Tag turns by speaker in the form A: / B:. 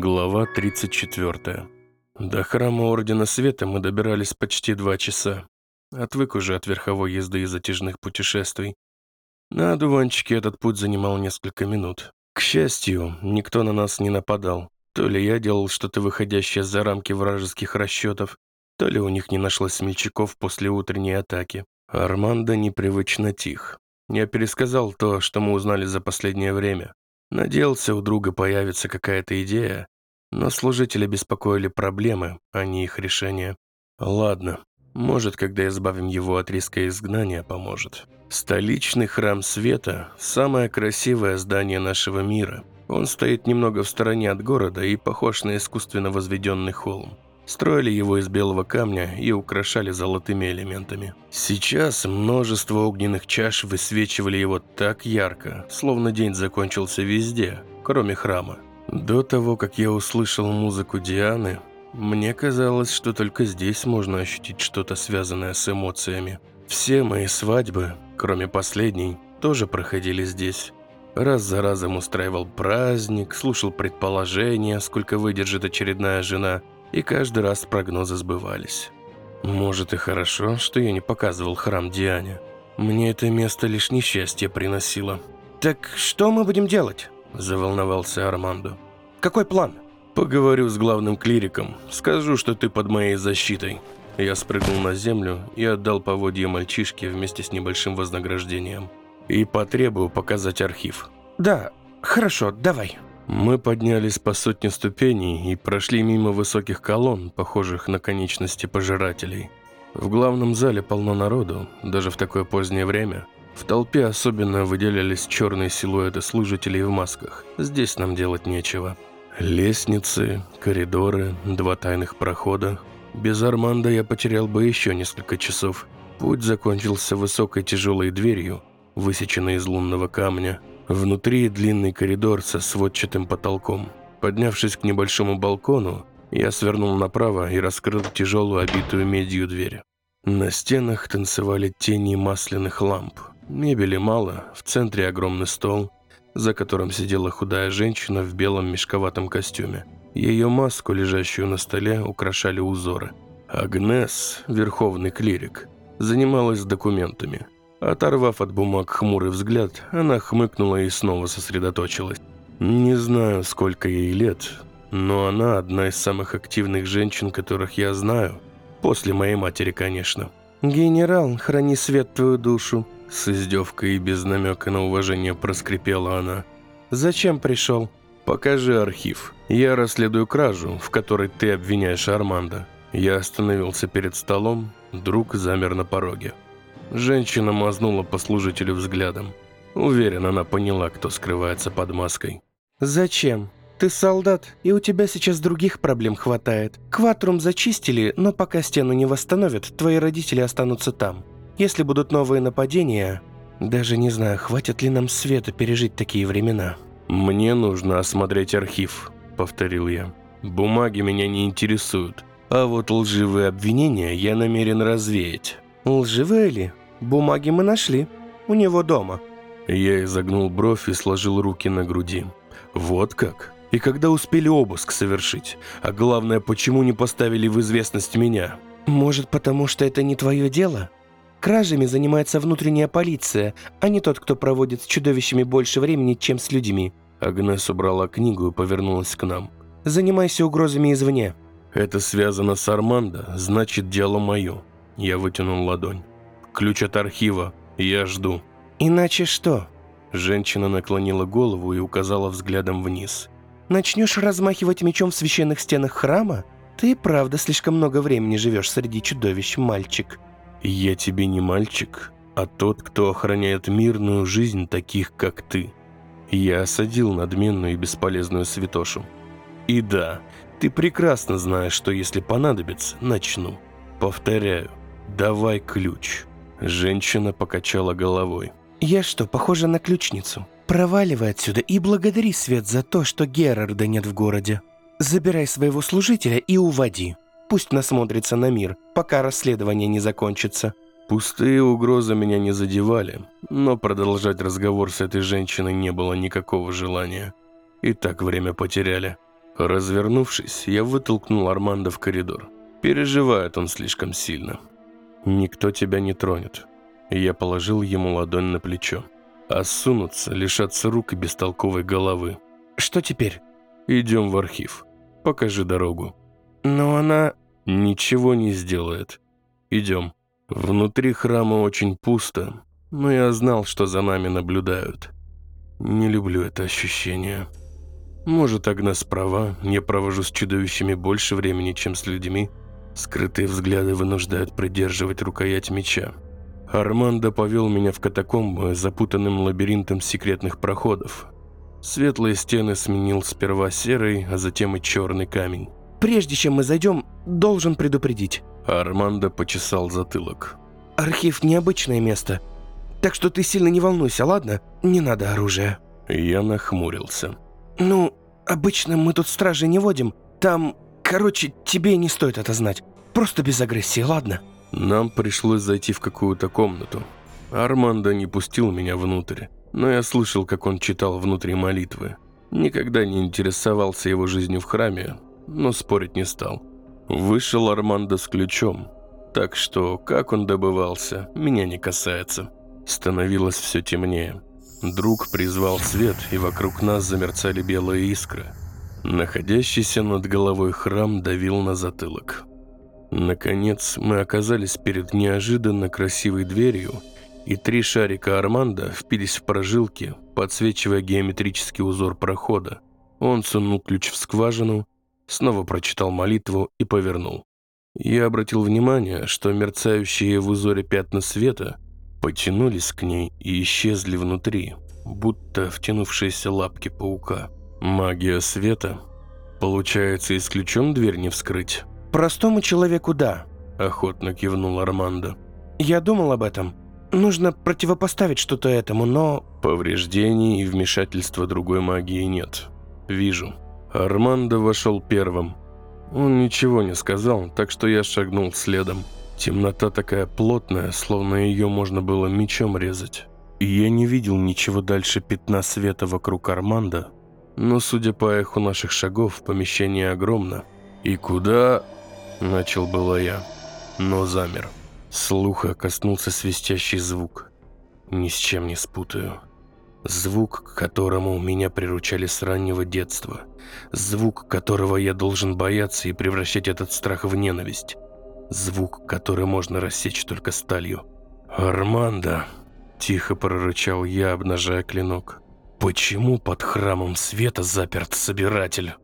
A: Глава 34. До храма Ордена Света мы добирались почти два часа. Отвык уже от верховой езды и затяжных путешествий. На одуванчике этот путь занимал несколько минут. К счастью, никто на нас не нападал. То ли я делал что-то выходящее за рамки вражеских расчетов, то ли у них не нашлось смельчаков после утренней атаки. Армандо непривычно тих. Я пересказал то, что мы узнали за последнее время. Надеялся, у друга появится какая-то идея, но служители беспокоили проблемы, а не их решение. Ладно, может, когда избавим его от риска изгнания, поможет. Столичный храм света – самое красивое здание нашего мира. Он стоит немного в стороне от города и похож на искусственно возведенный холм. Строили его из белого камня и украшали золотыми элементами. Сейчас множество огненных чаш высвечивали его так ярко, словно день закончился везде, кроме храма. До того, как я услышал музыку Дианы, мне казалось, что только здесь можно ощутить что-то связанное с эмоциями. Все мои свадьбы, кроме последней, тоже проходили здесь. Раз за разом устраивал праздник, слушал предположения, сколько выдержит очередная жена – и каждый раз прогнозы сбывались. Может и хорошо, что я не показывал храм Диане. Мне это место лишь несчастье приносило.
B: «Так что мы будем делать?»
A: – заволновался Армандо.
B: «Какой план?»
A: «Поговорю с главным клириком. Скажу, что ты под моей защитой». Я спрыгнул на землю и отдал поводье мальчишке вместе с небольшим вознаграждением. И потребую показать архив.
B: «Да, хорошо, давай».
A: Мы поднялись по сотне ступеней и прошли мимо высоких колонн, похожих на конечности пожирателей. В главном зале полно народу, даже в такое позднее время. В толпе особенно выделялись черные силуэты служителей в масках. Здесь нам делать нечего. Лестницы, коридоры, два тайных прохода. Без Арманда я потерял бы еще несколько часов. Путь закончился высокой тяжелой дверью, высеченной из лунного камня – Внутри длинный коридор со сводчатым потолком. Поднявшись к небольшому балкону, я свернул направо и раскрыл тяжелую обитую медью дверь. На стенах танцевали тени масляных ламп. Мебели мало, в центре огромный стол, за которым сидела худая женщина в белом мешковатом костюме. Ее маску, лежащую на столе, украшали узоры. Агнес, верховный клирик, занималась документами – Оторвав от бумаг хмурый взгляд, она хмыкнула и снова сосредоточилась. Не знаю, сколько ей лет, но она одна из самых активных женщин, которых я знаю. После моей матери, конечно.
B: «Генерал, храни свет твою душу», –
A: с издевкой и без намека на уважение проскрипела она.
B: «Зачем пришел?»
A: «Покажи архив. Я расследую кражу, в которой ты обвиняешь Армандо». Я остановился перед столом, друг замер на пороге. Женщина мазнула по служителю взглядом. Уверен, она поняла, кто скрывается под маской.
B: «Зачем? Ты солдат, и у тебя сейчас других проблем хватает. Кватрум зачистили, но пока стену не восстановят, твои родители останутся там. Если будут новые нападения, даже не знаю, хватит ли нам света пережить такие времена».
A: «Мне нужно осмотреть архив», — повторил я. «Бумаги меня не интересуют, а вот лживые обвинения я намерен развеять».
B: «Лживые ли? Бумаги мы нашли. У него дома».
A: Я изогнул бровь и сложил руки на груди. «Вот как? И когда успели обыск совершить? А главное, почему не поставили в известность меня?»
B: «Может, потому что это не твое дело? Кражами занимается внутренняя полиция, а не тот, кто проводит с чудовищами больше времени, чем с людьми».
A: Агнес убрала книгу и повернулась к нам.
B: «Занимайся угрозами извне».
A: «Это связано с Армандо, значит, дело мое». Я вытянул ладонь. «Ключ от архива. Я жду».
B: «Иначе что?»
A: Женщина наклонила голову и указала взглядом вниз.
B: «Начнешь размахивать мечом в священных стенах храма? Ты правда слишком много времени живешь среди чудовищ, мальчик».
A: «Я тебе не мальчик, а тот, кто охраняет мирную жизнь таких, как ты». Я осадил надменную и бесполезную святошу. «И да, ты прекрасно знаешь, что если понадобится, начну. Повторяю, «Давай ключ». Женщина покачала головой.
B: «Я что, похожа на ключницу? Проваливай отсюда и благодари Свет за то, что Герарда нет в городе. Забирай своего служителя и уводи. Пусть насмотрится на мир, пока расследование не закончится».
A: Пустые угрозы меня не задевали, но продолжать разговор с этой женщиной не было никакого желания. И так время потеряли. Развернувшись, я вытолкнул Армандо в коридор. Переживает он слишком сильно. Никто тебя не тронет. Я положил ему ладонь на плечо. Осунутся, лишатся рук и бестолковой головы.
B: Что теперь?
A: Идем в архив. Покажи дорогу.
B: Но она...
A: Ничего не сделает. Идем. Внутри храма очень пусто, но я знал, что за нами наблюдают. Не люблю это ощущение. Может, Агнес права, я провожу с чудовищами больше времени, чем с людьми. Скрытые взгляды вынуждают придерживать рукоять меча. Армандо повел меня в катакомбы, запутанным лабиринтом секретных проходов. Светлые стены сменил сперва серый, а затем и черный камень.
B: Прежде чем мы зайдем, должен предупредить.
A: Армандо почесал затылок.
B: Архив – необычное место. Так что ты сильно не волнуйся, ладно? Не надо оружия.
A: Я нахмурился.
B: Ну, обычно мы тут стражи не водим. Там, короче, тебе не стоит это знать. Просто без агрессии, ладно?
A: Нам пришлось зайти в какую-то комнату. Армандо не пустил меня внутрь, но я слышал, как он читал внутри молитвы. Никогда не интересовался его жизнью в храме, но спорить не стал. Вышел Армандо с ключом, так что, как он добывался, меня не касается. Становилось все темнее. Друг призвал свет, и вокруг нас замерцали белые искры. Находящийся над головой храм давил на затылок. Наконец, мы оказались перед неожиданно красивой дверью, и три шарика Армандо впились в прожилки, подсвечивая геометрический узор прохода. Он сунул ключ в скважину, снова прочитал молитву и повернул. Я обратил внимание, что мерцающие в узоре пятна света потянулись к ней и исчезли внутри, будто втянувшиеся лапки паука. Магия света? Получается, исключен дверь не вскрыть?
B: Простому человеку да.
A: Охотно кивнул Армандо.
B: Я думал об этом. Нужно противопоставить что-то этому, но...
A: Повреждений и вмешательства другой магии нет. Вижу. Армандо вошел первым. Он ничего не сказал, так что я шагнул следом. Темнота такая плотная, словно ее можно было мечом резать. И я не видел ничего дальше пятна света вокруг Армандо, но, судя по эху наших шагов, помещение огромно. «И куда?» – начал было я, но замер. Слуха коснулся свистящий звук. Ни с чем не спутаю. Звук, к которому меня приручали с раннего детства. Звук, которого я должен бояться и превращать этот страх в ненависть. Звук, который можно рассечь только сталью. «Армандо!» – тихо прорычал я, обнажая клинок. «Почему под храмом света заперт собиратель?»